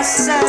Yes, sir.